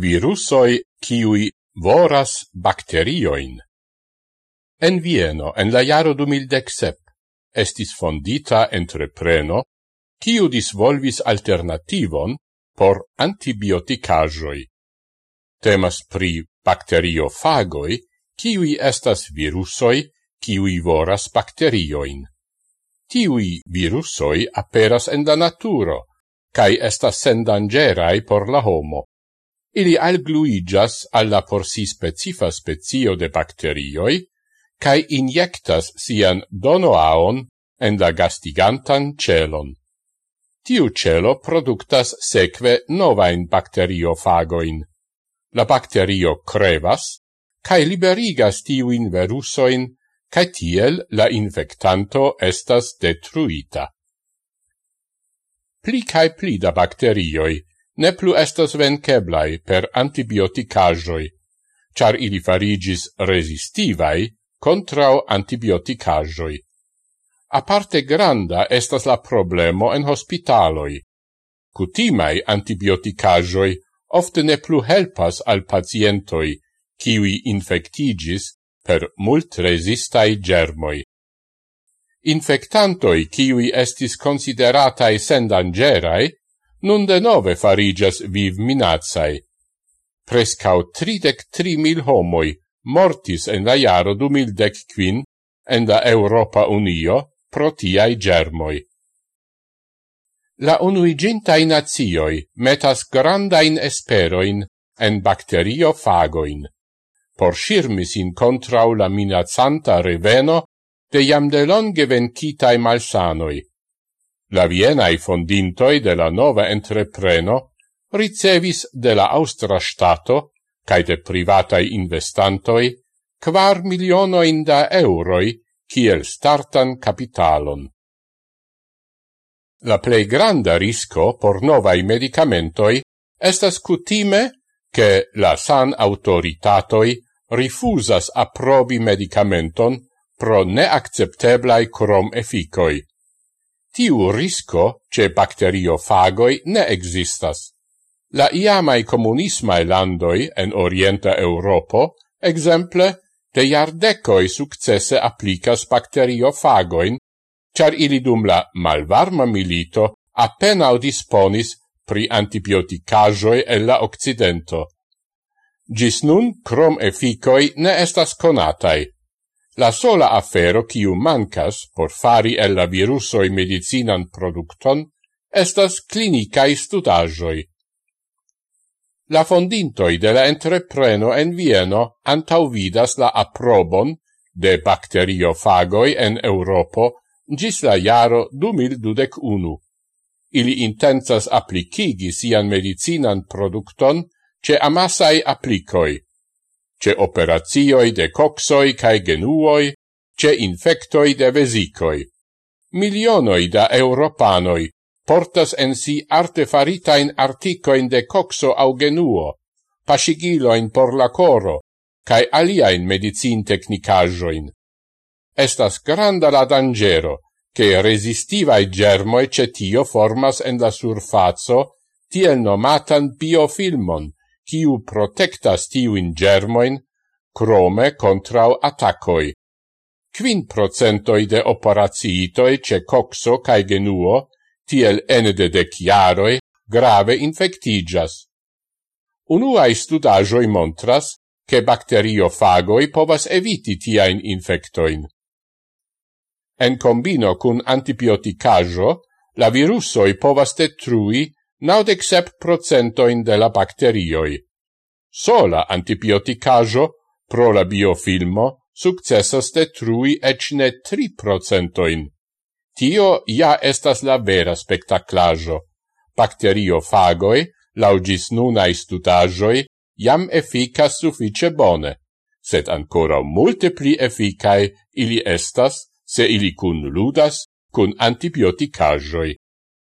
virusoi kiui voras bacterioin. En Vieno, en la jaro 2017, estis fondita entrepreno, kiu disvolvis alternativon por antibioticajoi. Temas pri bacteriofagoi, kiui estas virusoi, kiui voras bacterioin. Tiui virusoi aperas en la naturo, cae estas sendangerai por la homo ili algluigas alla por si specifa spezio de bacterioi, cae injectas sian donoaon en la gastigantan celon. Tiu celo productas seque novain bacteriofagoin. La bacterio crevas, cae liberigas tiuin verusoin, cae tiel la infectanto estas detruita. Pli cae pli da bacterioi ne plu estas venceblai per antibioticajoi, char ili farigis resistivai contrao antibioticajoi. Aparte granda estas la problemo en hospitaloi. Cutimai antibioticajoi ofte ne plu helpas al pacientoi, kiwi infectigis per mult resistai germoi. Infectantoi kiwi estis consideratai sendangerai, nun denove farigias viv minacai. Prescau tridec tri mil homoi mortis en la jaro du mildec quin en la Europa Unio pro tiai germoi. La unuigintai nazioi metas grandain esperoin en bacteriofagoin por shirmis in contrau la minazanta reveno de jam delonge vencitai malsanoi La vienai fondintoi de la nova entrepreno ricevis de la Austra Stato cae de privatai investantoi quar milionoin da euroi kiel startan capitalon. La plei granda risco por novai medicamentoi estas cutime che la san autoritatoi rifusas approbi medicamenton pro neaccepteblai crom efficoi tiu risco ce bacteriofagoi ne existas. La iamai comunismae landoi en Orienta Europo, exemple, de iardecoi successe applicas bacteriofagoin, char ili dum la malvarma milito appenao disponis pri antibioticajoi e la Occidento. Gis nun crom efficoi ne estas conatai, La sola afero kiu mancas por fari el la virusoi medicinan producton estas clinicae studajoi. La fondintoi de la entrepreno en Vieno antauvidas la aprobon de bacteriofagoi en Europo gis la jaro 2021. Ili intensas applicigi sian medicinan producton ce amasai applicoi ce operazioi de coxoi cae genuoi, ce infectoi de vesicoi. Milionoi da europanoi portas en si artefaritain articoin de coxo au genuo, pasigiloin por la coro, cae aliaen medicin technicajoin. Estas granda la dangero, che resistivae germoe cetio formas en la surfazo tiel nomatan biofilmon, kiu protectas tiuin germoin, crome contrau attacoi. Quin procentoi de operaciitoi ce coxo cae genuo, tiel ene de chiaroi, grave infectigas. Unuae studajoi montras che bacteriofagoi povas eviti tiain infectoin. En combino cun antibioticajo, la virusoi povas detrui naudec sep procentoin de la bacterioi. Sola antibioticajo, pro la biofilmo, successas detrui ecne tri procentoin. Tio ja estas la vera spectaclajo. Bacteriofagoi, laugis nunai studajoi, jam efficas suffice bone, sed ancora multe pli efficae ili estas se ili cun ludas cun antibioticajoi.